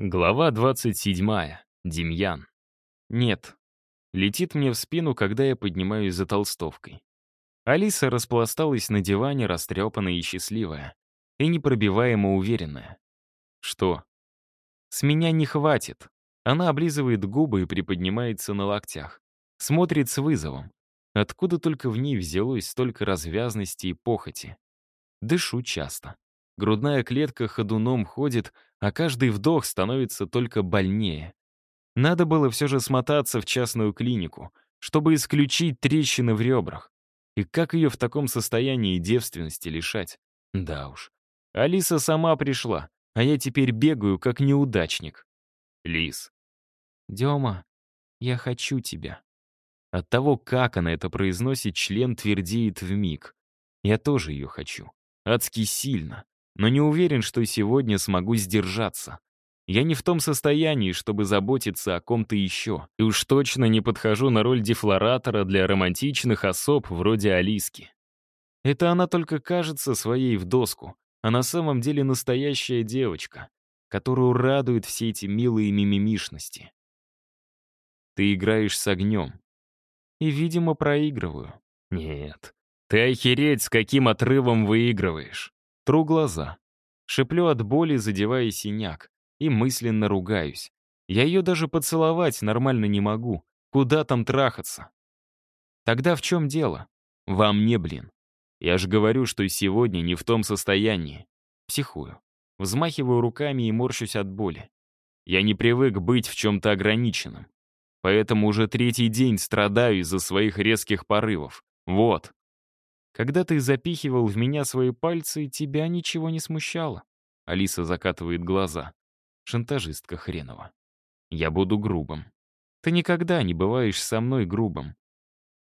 Глава 27. Демьян. Нет. Летит мне в спину, когда я поднимаюсь за толстовкой. Алиса распласталась на диване, растрепанная и счастливая, и непробиваемо уверенная. Что? С меня не хватит. Она облизывает губы и приподнимается на локтях. Смотрит с вызовом. Откуда только в ней взялось столько развязности и похоти? Дышу часто. Грудная клетка ходуном ходит, а каждый вдох становится только больнее. Надо было все же смотаться в частную клинику, чтобы исключить трещины в ребрах. И как ее в таком состоянии девственности лишать? Да уж. Алиса сама пришла, а я теперь бегаю, как неудачник. Лис. Дема, я хочу тебя. От того, как она это произносит, член твердеет в миг. Я тоже ее хочу. Адски сильно но не уверен, что сегодня смогу сдержаться. Я не в том состоянии, чтобы заботиться о ком-то еще, и уж точно не подхожу на роль дефлоратора для романтичных особ вроде Алиски. Это она только кажется своей в доску, а на самом деле настоящая девочка, которую радуют все эти милые мимимишности. Ты играешь с огнем. И, видимо, проигрываю. Нет, ты охереть, с каким отрывом выигрываешь. Тру глаза. Шиплю от боли, задевая синяк. И мысленно ругаюсь. Я ее даже поцеловать нормально не могу. Куда там трахаться? Тогда в чем дело? Во мне, блин. Я же говорю, что сегодня не в том состоянии. Психую. Взмахиваю руками и морщусь от боли. Я не привык быть в чем-то ограниченным. Поэтому уже третий день страдаю из-за своих резких порывов. Вот. Когда ты запихивал в меня свои пальцы, тебя ничего не смущало. Алиса закатывает глаза. Шантажистка хренова. Я буду грубым. Ты никогда не бываешь со мной грубым.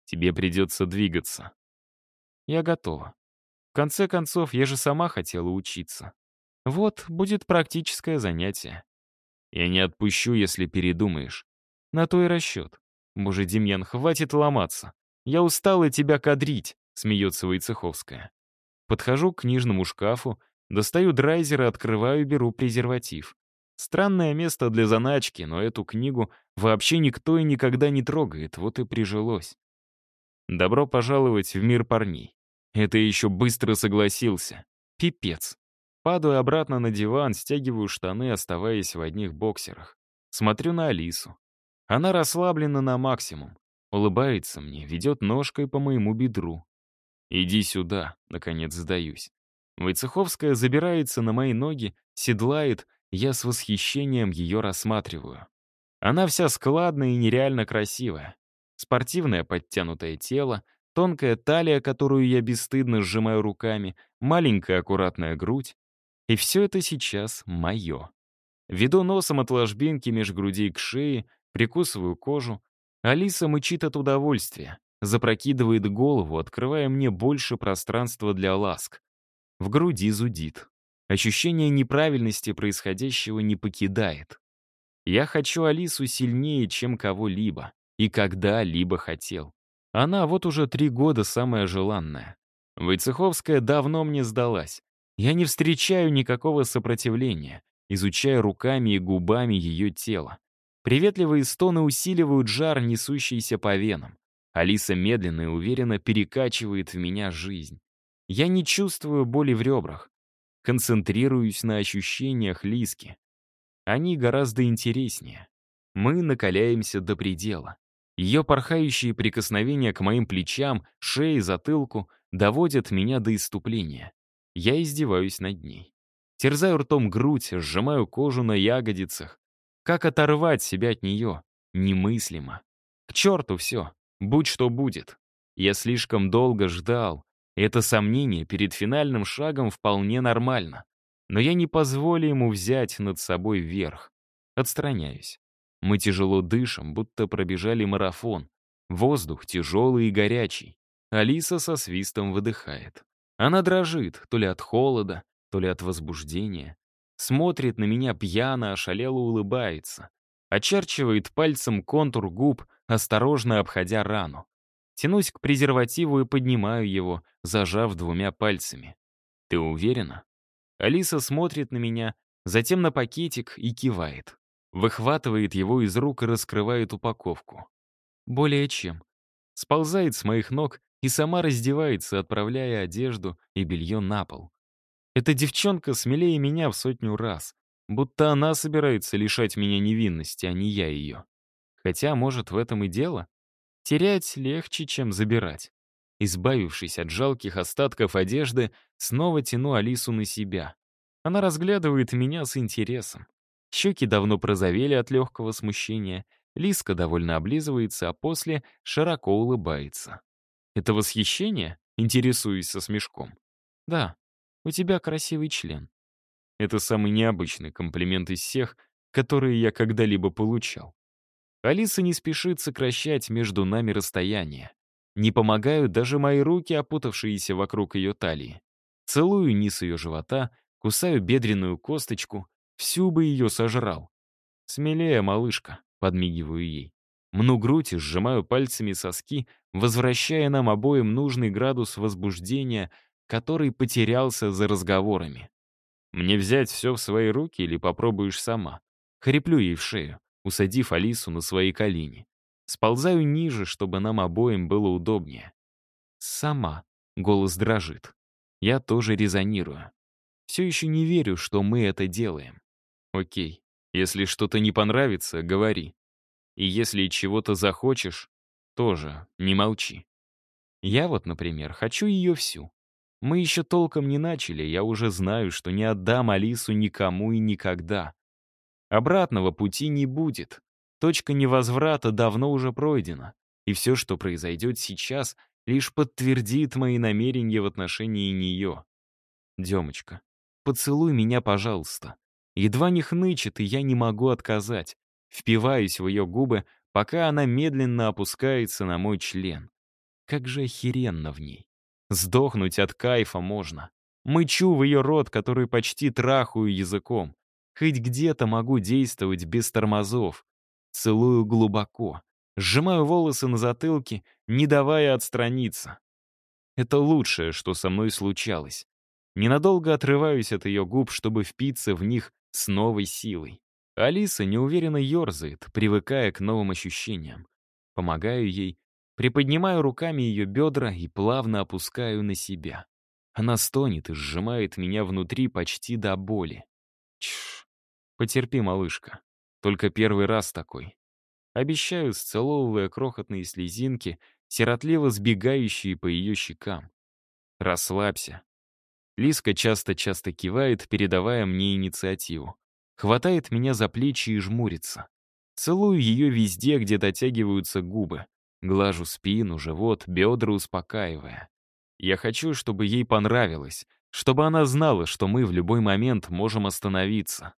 Тебе придется двигаться. Я готова. В конце концов, я же сама хотела учиться. Вот, будет практическое занятие. Я не отпущу, если передумаешь. На то и расчет. Боже, Демьян, хватит ломаться. Я устала тебя кадрить. — смеется Войцеховская. Подхожу к книжному шкафу, достаю драйзер и открываю и беру презерватив. Странное место для заначки, но эту книгу вообще никто и никогда не трогает, вот и прижилось. Добро пожаловать в мир парней. Это еще быстро согласился. Пипец. Падаю обратно на диван, стягиваю штаны, оставаясь в одних боксерах. Смотрю на Алису. Она расслаблена на максимум. Улыбается мне, ведет ножкой по моему бедру. «Иди сюда», — наконец сдаюсь. Войцеховская забирается на мои ноги, седлает, я с восхищением ее рассматриваю. Она вся складная и нереально красивая. Спортивное подтянутое тело, тонкая талия, которую я бесстыдно сжимаю руками, маленькая аккуратная грудь. И все это сейчас мое. Веду носом от ложбинки меж грудей к шее, прикусываю кожу. Алиса мычит от удовольствия запрокидывает голову, открывая мне больше пространства для ласк. В груди зудит. Ощущение неправильности происходящего не покидает. Я хочу Алису сильнее, чем кого-либо. И когда-либо хотел. Она вот уже три года самая желанная. Войцеховская давно мне сдалась. Я не встречаю никакого сопротивления, изучая руками и губами ее тело. Приветливые стоны усиливают жар, несущийся по венам. Алиса медленно и уверенно перекачивает в меня жизнь. Я не чувствую боли в ребрах. Концентрируюсь на ощущениях Лиски. Они гораздо интереснее. Мы накаляемся до предела. Ее порхающие прикосновения к моим плечам, шее, затылку доводят меня до иступления. Я издеваюсь над ней. Терзаю ртом грудь, сжимаю кожу на ягодицах. Как оторвать себя от нее? Немыслимо. К черту все. Будь что будет. Я слишком долго ждал. Это сомнение перед финальным шагом вполне нормально. Но я не позволю ему взять над собой верх. Отстраняюсь. Мы тяжело дышим, будто пробежали марафон. Воздух тяжелый и горячий. Алиса со свистом выдыхает. Она дрожит, то ли от холода, то ли от возбуждения. Смотрит на меня пьяно, ошалело улыбается. Очерчивает пальцем контур губ, осторожно обходя рану. Тянусь к презервативу и поднимаю его, зажав двумя пальцами. «Ты уверена?» Алиса смотрит на меня, затем на пакетик и кивает. Выхватывает его из рук и раскрывает упаковку. Более чем. Сползает с моих ног и сама раздевается, отправляя одежду и белье на пол. Эта девчонка смелее меня в сотню раз, будто она собирается лишать меня невинности, а не я ее. Хотя, может, в этом и дело. Терять легче, чем забирать. Избавившись от жалких остатков одежды, снова тяну Алису на себя. Она разглядывает меня с интересом. Щеки давно прозовели от легкого смущения, Лиска довольно облизывается, а после широко улыбается. «Это восхищение?» — интересуюсь со смешком. «Да, у тебя красивый член». Это самый необычный комплимент из всех, которые я когда-либо получал. Алиса не спешит сокращать между нами расстояние. Не помогают даже мои руки, опутавшиеся вокруг ее талии. Целую низ ее живота, кусаю бедренную косточку, всю бы ее сожрал. «Смелее, малышка», — подмигиваю ей. Мну грудь и сжимаю пальцами соски, возвращая нам обоим нужный градус возбуждения, который потерялся за разговорами. «Мне взять все в свои руки или попробуешь сама?» Хриплю ей в шею, усадив Алису на свои колени. Сползаю ниже, чтобы нам обоим было удобнее. «Сама», — голос дрожит. Я тоже резонирую. Все еще не верю, что мы это делаем. Окей, если что-то не понравится, говори. И если чего-то захочешь, тоже не молчи. Я вот, например, хочу ее всю. Мы еще толком не начали, я уже знаю, что не отдам Алису никому и никогда. Обратного пути не будет. Точка невозврата давно уже пройдена. И все, что произойдет сейчас, лишь подтвердит мои намерения в отношении нее. Демочка, поцелуй меня, пожалуйста. Едва не хнычет, и я не могу отказать. Впиваюсь в ее губы, пока она медленно опускается на мой член. Как же охеренно в ней. Сдохнуть от кайфа можно. Мычу в ее рот, который почти трахаю языком. Хоть где-то могу действовать без тормозов. Целую глубоко. Сжимаю волосы на затылке, не давая отстраниться. Это лучшее, что со мной случалось. Ненадолго отрываюсь от ее губ, чтобы впиться в них с новой силой. Алиса неуверенно ерзает, привыкая к новым ощущениям. Помогаю ей, Приподнимаю руками ее бедра и плавно опускаю на себя. Она стонет и сжимает меня внутри почти до боли. Потерпи, малышка. Только первый раз такой. Обещаю, сцеловывая крохотные слезинки, сиротливо сбегающие по ее щекам. Расслабься. Лиска часто-часто кивает, передавая мне инициативу. Хватает меня за плечи и жмурится. Целую ее везде, где дотягиваются губы. Глажу спину, живот, бедра успокаивая. Я хочу, чтобы ей понравилось, чтобы она знала, что мы в любой момент можем остановиться.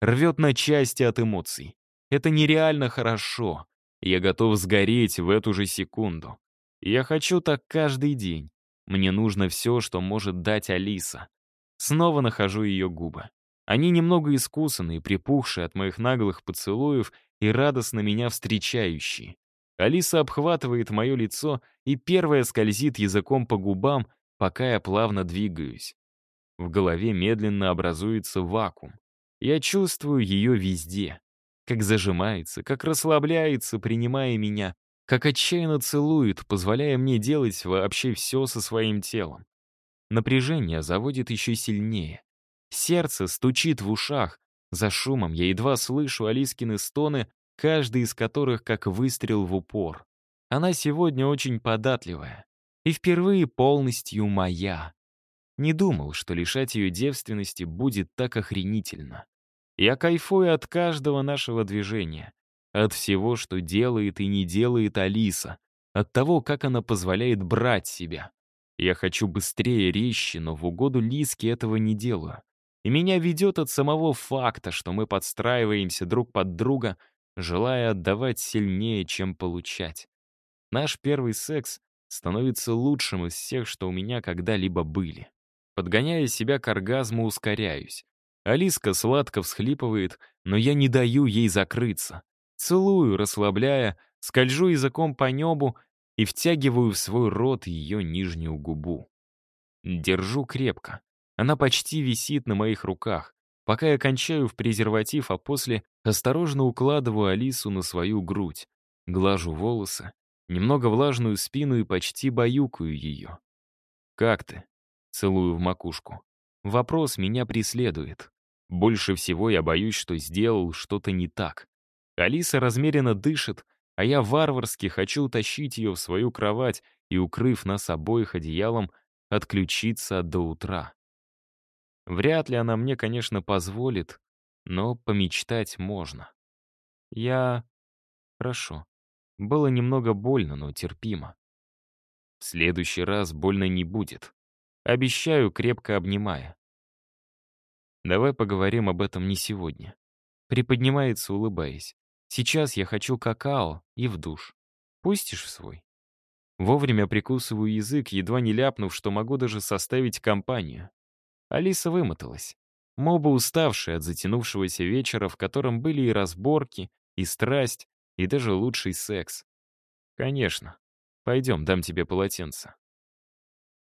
Рвет на части от эмоций. Это нереально хорошо. Я готов сгореть в эту же секунду. Я хочу так каждый день. Мне нужно все, что может дать Алиса. Снова нахожу ее губы. Они немного искусанные, припухшие от моих наглых поцелуев и радостно меня встречающие. Алиса обхватывает мое лицо и первая скользит языком по губам, пока я плавно двигаюсь. В голове медленно образуется вакуум. Я чувствую ее везде. Как зажимается, как расслабляется, принимая меня, как отчаянно целует, позволяя мне делать вообще все со своим телом. Напряжение заводит еще сильнее. Сердце стучит в ушах. За шумом я едва слышу Алискины стоны, каждый из которых как выстрел в упор. Она сегодня очень податливая и впервые полностью моя. Не думал, что лишать ее девственности будет так охренительно. Я кайфую от каждого нашего движения, от всего, что делает и не делает Алиса, от того, как она позволяет брать себя. Я хочу быстрее, резче, но в угоду Лиске этого не делаю. И меня ведет от самого факта, что мы подстраиваемся друг под друга желая отдавать сильнее, чем получать. Наш первый секс становится лучшим из всех, что у меня когда-либо были. Подгоняя себя к оргазму, ускоряюсь. Алиска сладко всхлипывает, но я не даю ей закрыться. Целую, расслабляя, скольжу языком по небу и втягиваю в свой рот ее нижнюю губу. Держу крепко. Она почти висит на моих руках. пока я кончаю в презерватив, а после осторожно укладываю Алису на свою грудь, глажу волосы, немного влажную спину и почти баюкаю ее. «Как ты?» — целую в макушку. Вопрос меня преследует. Больше всего я боюсь, что сделал что-то не так. Алиса размеренно дышит, а я варварски хочу утащить ее в свою кровать и, укрыв нас обоих одеялом, отключиться до утра. Вряд ли она мне, конечно, позволит, но помечтать можно. Я... Хорошо. Было немного больно, но терпимо. В следующий раз больно не будет. Обещаю, крепко обнимая. Давай поговорим об этом не сегодня. Приподнимается, улыбаясь. Сейчас я хочу какао и в душ. Пустишь в свой? Вовремя прикусываю язык, едва не ляпнув, что могу даже составить компанию. Алиса вымоталась. Мы оба от затянувшегося вечера, в котором были и разборки, и страсть, и даже лучший секс. Конечно. Пойдем, дам тебе полотенце.